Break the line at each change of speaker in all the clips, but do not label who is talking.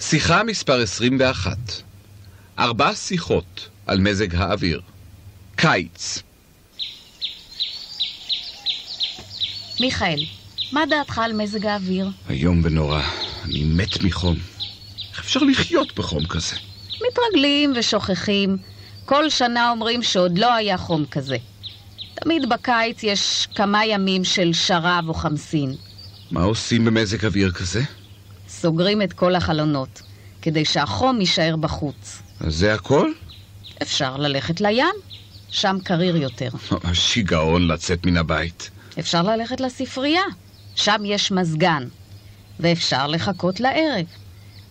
שיחה מספר 21 ארבע שיחות על מזג האוויר קיץ
מיכאל, מה דעתך על מזג האוויר?
איום ונורא, אני מת מחום. איך אפשר לחיות בחום כזה?
מתרגלים ושוכחים. כל שנה אומרים שעוד לא היה חום כזה. תמיד בקיץ יש כמה ימים של שרב או חמסין.
מה עושים במזג אוויר כזה?
סוגרים את כל החלונות, כדי שהחום יישאר בחוץ.
אז זה הכל?
אפשר ללכת לים, שם קריר יותר.
שיגעון לצאת מן הבית.
אפשר ללכת לספרייה, שם יש מזגן. ואפשר לחכות לערב.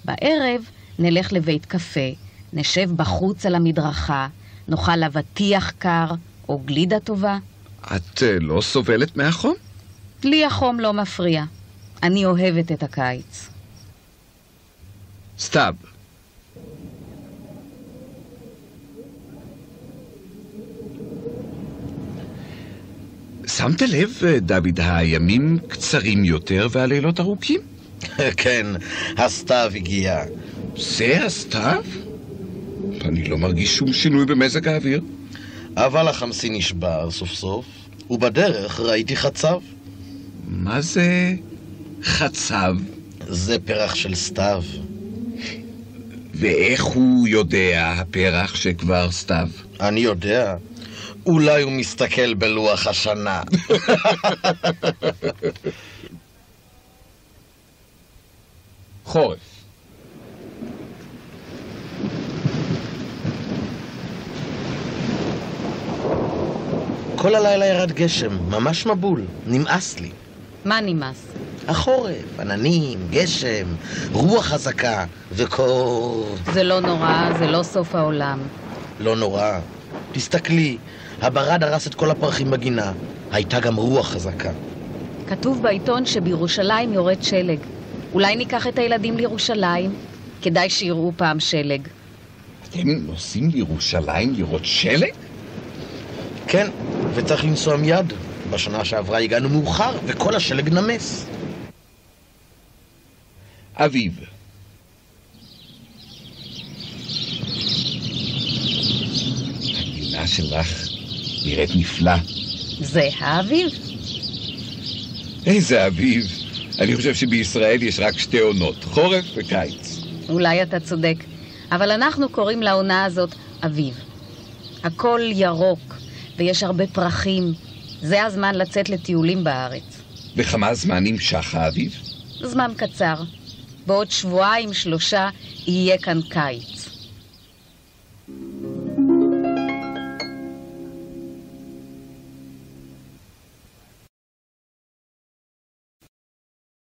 בערב נלך לבית קפה, נשב בחוץ על המדרכה, נאכל אבטיח קר או גלידה טובה.
את uh, לא סובלת מהחום?
לי החום לא מפריע. אני אוהבת את הקיץ.
סתיו. שמת לב, אה, דוד, הימים קצרים יותר והלילות ארוכים?
כן, הסתיו הגיע.
זה הסתיו? אני לא מרגיש שום שינוי במזג האוויר.
אבל החמסי נשבר סוף סוף, ובדרך ראיתי חצב.
מה זה חצב?
זה פרח של סתיו.
ואיך הוא יודע, הפרח, שכבר סתיו?
אני יודע. אולי הוא מסתכל בלוח השנה.
חורף.
כל הלילה ירד גשם, ממש מבול. נמאס לי.
מה נמאס?
החורף, עננים, גשם, רוח חזקה וקור.
זה לא נורא, זה לא סוף העולם.
לא נורא. תסתכלי, הברד הרס את כל הפרחים בגינה. הייתה גם רוח חזקה.
כתוב בעיתון שבירושלים יורד שלג. אולי ניקח את הילדים לירושלים? כדאי שיראו פעם שלג.
אתם נוסעים לירושלים לראות שלג?
כן, וצריך לנסוע מיד. בשנה שעברה הגענו מאוחר, וכל השלג נמס.
אביב. הגינה שלך נראית נפלא.
זה האביב.
איזה אביב. אני חושב שבישראל יש רק שתי עונות, חורף וקיץ.
אולי אתה צודק, אבל אנחנו קוראים לעונה הזאת אביב. הכל ירוק, ויש הרבה פרחים. זה הזמן לצאת לטיולים בארץ.
וכמה זמן נמשך האביב?
זמן קצר. בעוד שבועיים, שלושה, יהיה כאן קיץ.